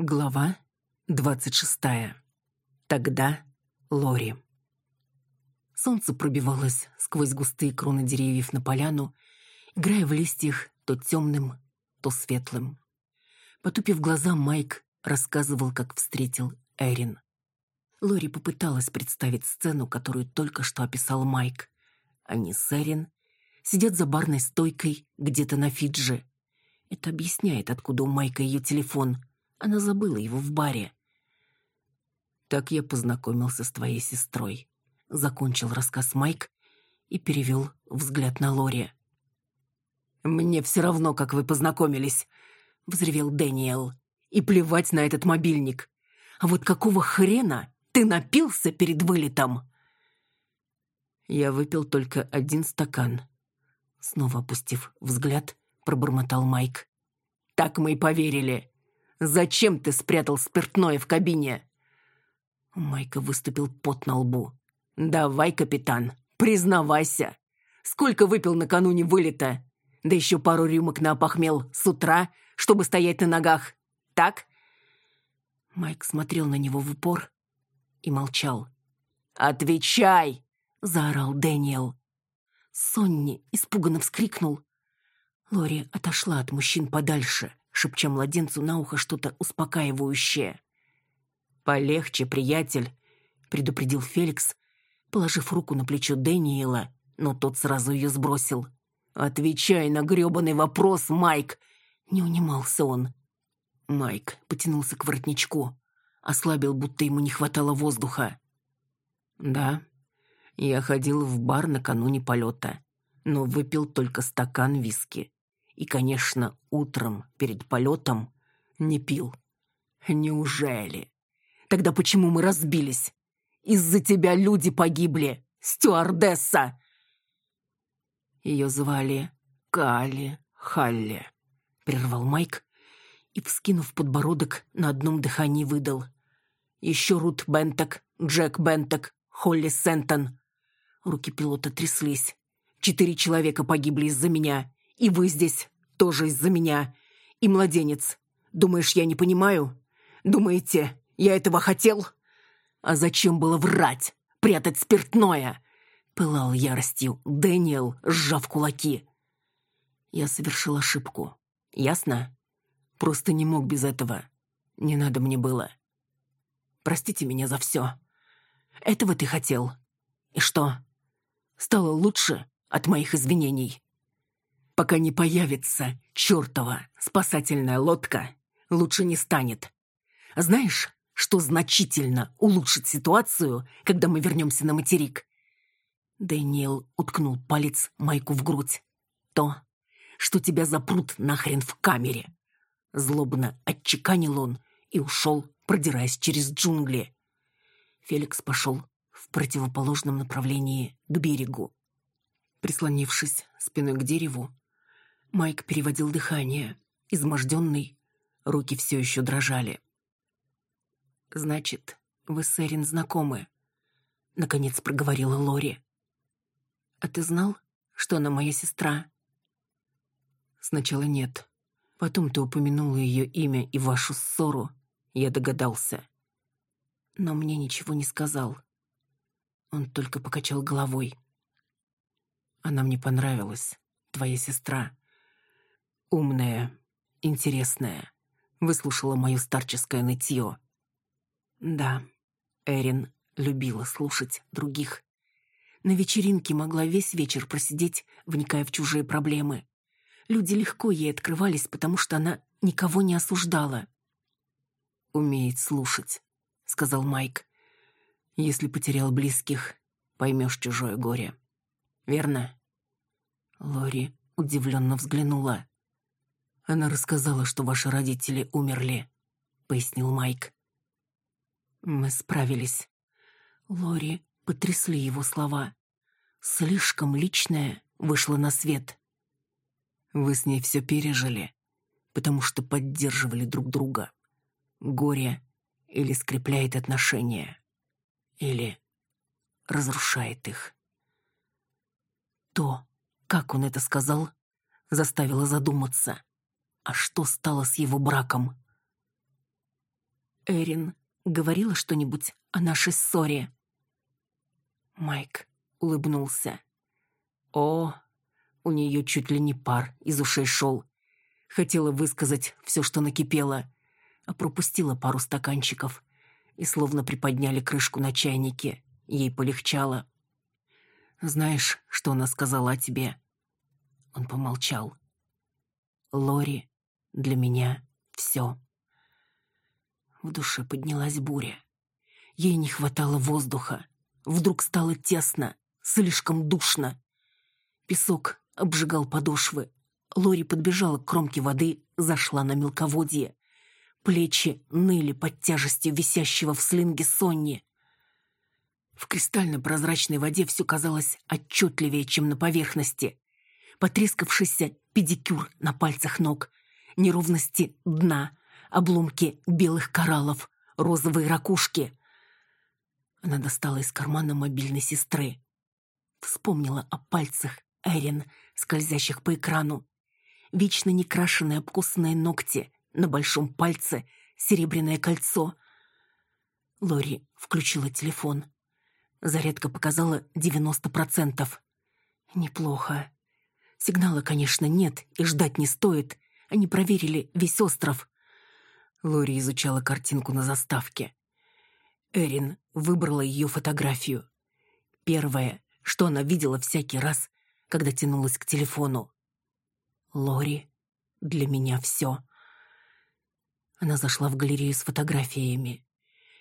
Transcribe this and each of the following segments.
Глава двадцать шестая. Тогда Лори. Солнце пробивалось сквозь густые кроны деревьев на поляну, играя в листьях то темным, то светлым. Потупив глаза, Майк рассказывал, как встретил Эрин. Лори попыталась представить сцену, которую только что описал Майк. Они с Эрин сидят за барной стойкой где-то на Фиджи. Это объясняет, откуда у Майка ее телефон — она забыла его в баре. «Так я познакомился с твоей сестрой», — закончил рассказ Майк и перевел взгляд на Лори. «Мне все равно, как вы познакомились», — взревел Дэниел. «И плевать на этот мобильник. А вот какого хрена ты напился перед вылетом?» Я выпил только один стакан. Снова опустив взгляд, пробормотал Майк. «Так мы и поверили. Зачем ты спрятал спиртное в кабине?» У Майка выступил пот на лбу. «Давай, капитан, признавайся. Сколько выпил накануне вылета? Да еще пару рюмок наопохмел с утра, чтобы стоять на ногах. Так?» Майк смотрел на него в упор и молчал. «Отвечай!» — заорал Дэниел. Сонни испуганно вскрикнул. Лори отошла от мужчин подальше шепча младенцу на ухо что-то успокаивающее. «Полегче, приятель», — предупредил Феликс, положив руку на плечо Дэниела, но тот сразу ее сбросил. «Отвечай на гребаный вопрос, Майк!» Не унимался он. Майк потянулся к воротничку, ослабил, будто ему не хватало воздуха. «Да, я ходил в бар накануне полета, но выпил только стакан виски. И, конечно, утром перед полетом не пил. Неужели? Тогда почему мы разбились? Из-за тебя люди погибли, стюардесса. Ее звали Кали Халли, прервал Майк и, вскинув подбородок, на одном дыхании выдал. Еще Рут Бентек, Джек Бентек, Холли Сентон. Руки пилота тряслись. Четыре человека погибли из-за меня. И вы здесь тоже из-за меня. И младенец. Думаешь, я не понимаю? Думаете, я этого хотел? А зачем было врать? Прятать спиртное?» Пылал яростью Дэниел, сжав кулаки. Я совершил ошибку. Ясно? Просто не мог без этого. Не надо мне было. Простите меня за все. Этого ты хотел. И что? Стало лучше от моих извинений? Пока не появится чертова спасательная лодка, лучше не станет. Знаешь, что значительно улучшит ситуацию, когда мы вернемся на материк?» Дэниел уткнул палец Майку в грудь. «То, что тебя запрут нахрен в камере!» Злобно отчеканил он и ушел, продираясь через джунгли. Феликс пошел в противоположном направлении к берегу. Прислонившись спиной к дереву, Майк переводил дыхание, изможденный, руки все еще дрожали. «Значит, вы с Эрин знакомы?» — наконец проговорила Лори. «А ты знал, что она моя сестра?» «Сначала нет. Потом ты упомянула ее имя и вашу ссору. Я догадался. Но мне ничего не сказал. Он только покачал головой. Она мне понравилась, твоя сестра. Умная, интересная, выслушала мое старческое нытье. Да, Эрин любила слушать других. На вечеринке могла весь вечер просидеть, вникая в чужие проблемы. Люди легко ей открывались, потому что она никого не осуждала. «Умеет слушать», — сказал Майк. «Если потерял близких, поймешь чужое горе. Верно?» Лори удивленно взглянула. Она рассказала, что ваши родители умерли», — пояснил Майк. «Мы справились». Лори потрясли его слова. Слишком личное вышло на свет. «Вы с ней все пережили, потому что поддерживали друг друга. Горе или скрепляет отношения, или разрушает их». То, как он это сказал, заставило задуматься. А что стало с его браком? Эрин говорила что-нибудь о нашей ссоре?» Майк улыбнулся. «О, у нее чуть ли не пар из ушей шел. Хотела высказать все, что накипело, а пропустила пару стаканчиков и словно приподняли крышку на чайнике. Ей полегчало. «Знаешь, что она сказала о тебе?» Он помолчал. «Лори, для меня все». В душе поднялась буря. Ей не хватало воздуха. Вдруг стало тесно, слишком душно. Песок обжигал подошвы. Лори подбежала к кромке воды, зашла на мелководье. Плечи ныли под тяжестью висящего в слинге Сонни. В кристально-прозрачной воде все казалось отчетливее, чем на поверхности. Потрескавшийся педикюр на пальцах ног, неровности дна, обломки белых кораллов, розовые ракушки. Она достала из кармана мобильной сестры. Вспомнила о пальцах Эрин, скользящих по экрану. Вечно некрашенные обкусанные ногти, на большом пальце серебряное кольцо. Лори включила телефон. Зарядка показала 90%. Неплохо. Сигнала, конечно, нет и ждать не стоит. Они проверили весь остров. Лори изучала картинку на заставке. Эрин выбрала ее фотографию. Первое, что она видела всякий раз, когда тянулась к телефону. «Лори, для меня все». Она зашла в галерею с фотографиями.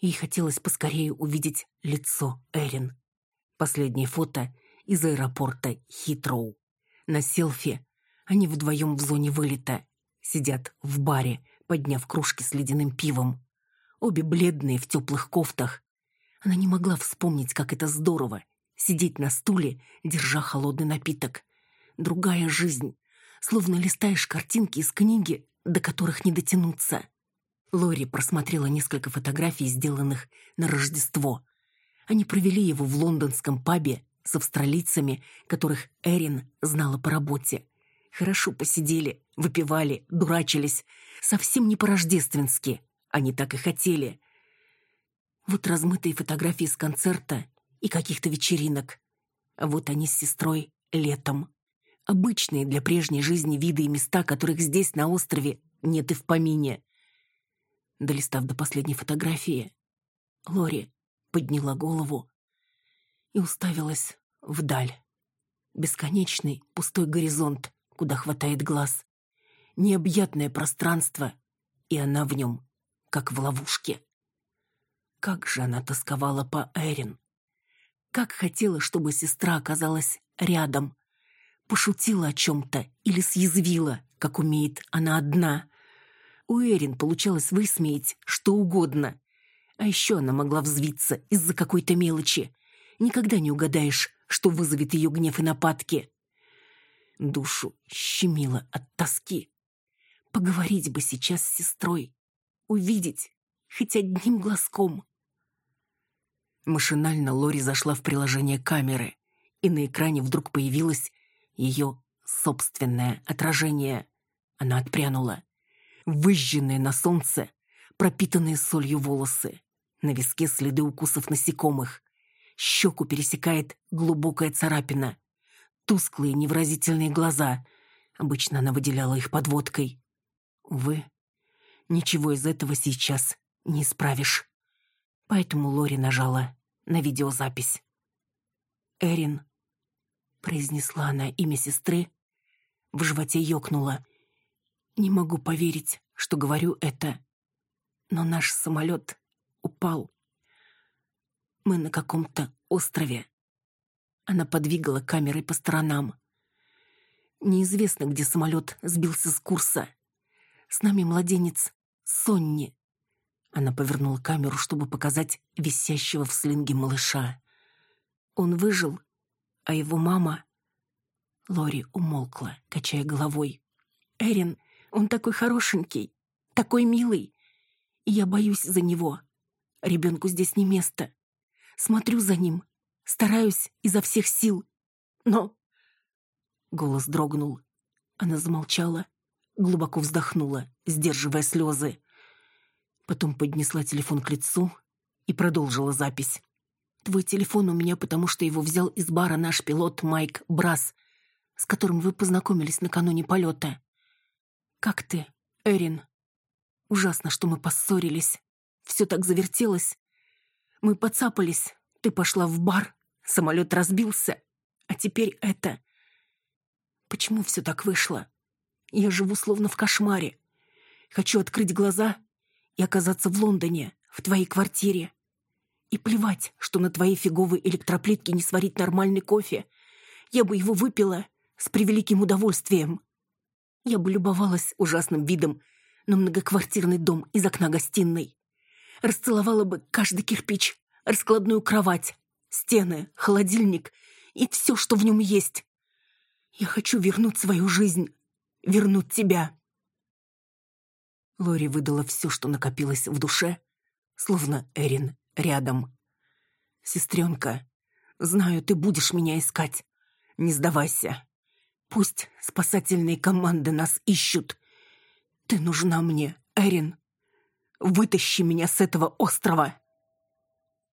Ей хотелось поскорее увидеть лицо Эрин. Последнее фото из аэропорта Хитроу. На селфи они вдвоем в зоне вылета. Сидят в баре, подняв кружки с ледяным пивом. Обе бледные в теплых кофтах. Она не могла вспомнить, как это здорово — сидеть на стуле, держа холодный напиток. Другая жизнь, словно листаешь картинки из книги, до которых не дотянуться. Лори просмотрела несколько фотографий, сделанных на Рождество. Они провели его в лондонском пабе с австралийцами, которых Эрин знала по работе. Хорошо посидели, выпивали, дурачились. Совсем не по-рождественски. Они так и хотели. Вот размытые фотографии с концерта и каких-то вечеринок. А вот они с сестрой летом. Обычные для прежней жизни виды и места, которых здесь, на острове, нет и в помине. Долистав до последней фотографии, Лори подняла голову и уставилась вдаль. Бесконечный пустой горизонт, куда хватает глаз. Необъятное пространство, и она в нем, как в ловушке. Как же она тосковала по Эрин. Как хотела, чтобы сестра оказалась рядом. Пошутила о чем-то или съязвила, как умеет она одна. У Эрин получалось высмеять что угодно. А еще она могла взвиться из-за какой-то мелочи. Никогда не угадаешь, что вызовет ее гнев и нападки. Душу щемило от тоски. Поговорить бы сейчас с сестрой. Увидеть хоть одним глазком. Машинально Лори зашла в приложение камеры, и на экране вдруг появилось ее собственное отражение. Она отпрянула выжженные на солнце, пропитанные солью волосы. На виске следы укусов насекомых. Щеку пересекает глубокая царапина. Тусклые невразительные глаза. Обычно она выделяла их подводкой. Увы, ничего из этого сейчас не исправишь. Поэтому Лори нажала на видеозапись. «Эрин», — произнесла она имя сестры, в животе ёкнула — не могу поверить, что говорю это. Но наш самолет упал. Мы на каком-то острове. Она подвигала камерой по сторонам. Неизвестно, где самолет сбился с курса. С нами младенец Сонни. Она повернула камеру, чтобы показать висящего в слинге малыша. Он выжил, а его мама... Лори умолкла, качая головой. Эрин он такой хорошенький, такой милый. И я боюсь за него. Ребенку здесь не место. Смотрю за ним, стараюсь изо всех сил. Но... Голос дрогнул. Она замолчала, глубоко вздохнула, сдерживая слезы. Потом поднесла телефон к лицу и продолжила запись. «Твой телефон у меня, потому что его взял из бара наш пилот Майк Брас, с которым вы познакомились накануне полета. Как ты, Эрин? Ужасно, что мы поссорились. Все так завертелось. Мы подцапались, ты пошла в бар, самолет разбился, а теперь это... Почему все так вышло? Я живу словно в кошмаре. Хочу открыть глаза и оказаться в Лондоне, в твоей квартире. И плевать, что на твоей фиговой электроплитке не сварить нормальный кофе. Я бы его выпила с превеликим удовольствием. Я бы любовалась ужасным видом на многоквартирный дом из окна гостиной. Расцеловала бы каждый кирпич, раскладную кровать, стены, холодильник и все, что в нем есть. Я хочу вернуть свою жизнь, вернуть тебя. Лори выдала все, что накопилось в душе, словно Эрин рядом. «Сестренка, знаю, ты будешь меня искать. Не сдавайся. Пусть спасательные команды нас ищут. Ты нужна мне, Эрин. Вытащи меня с этого острова!»